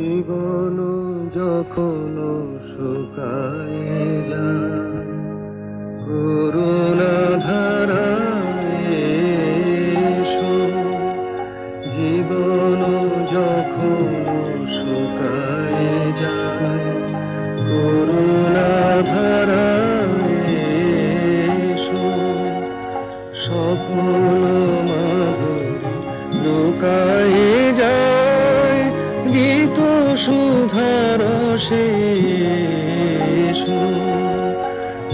জীবন যখন শুকাইলা করুণা শেষ।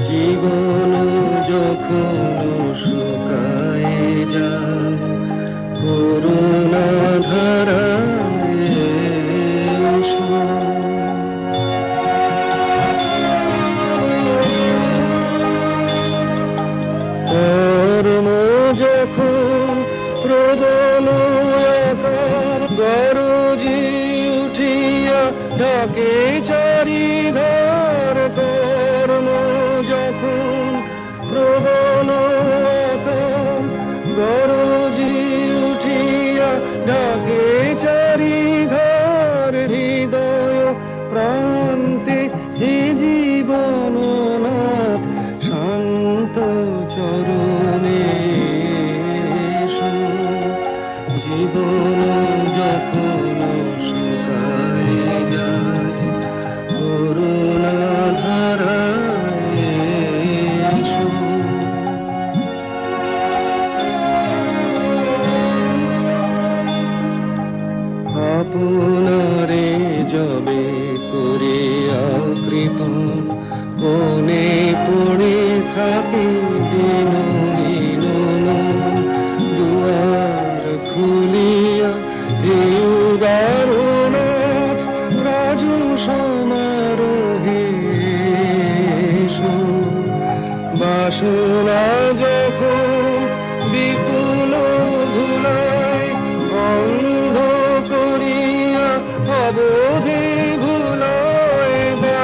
জীবন যখন শুকায় যায় ढोकी छो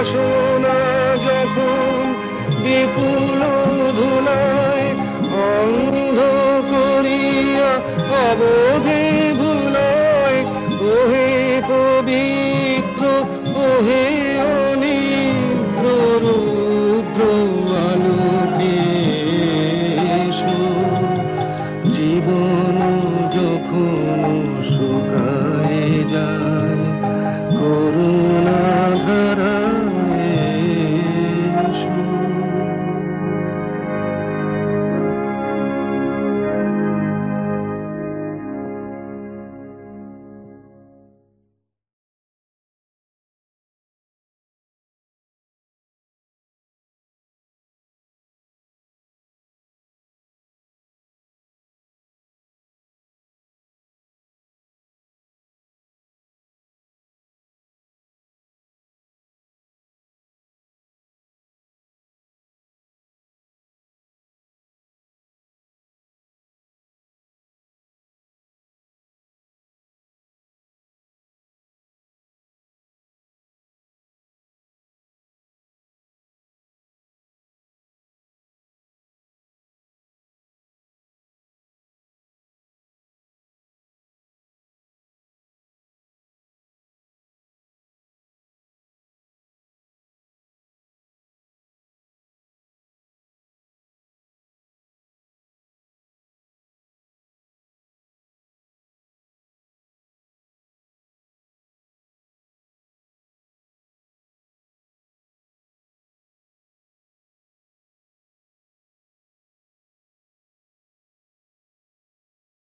treasure.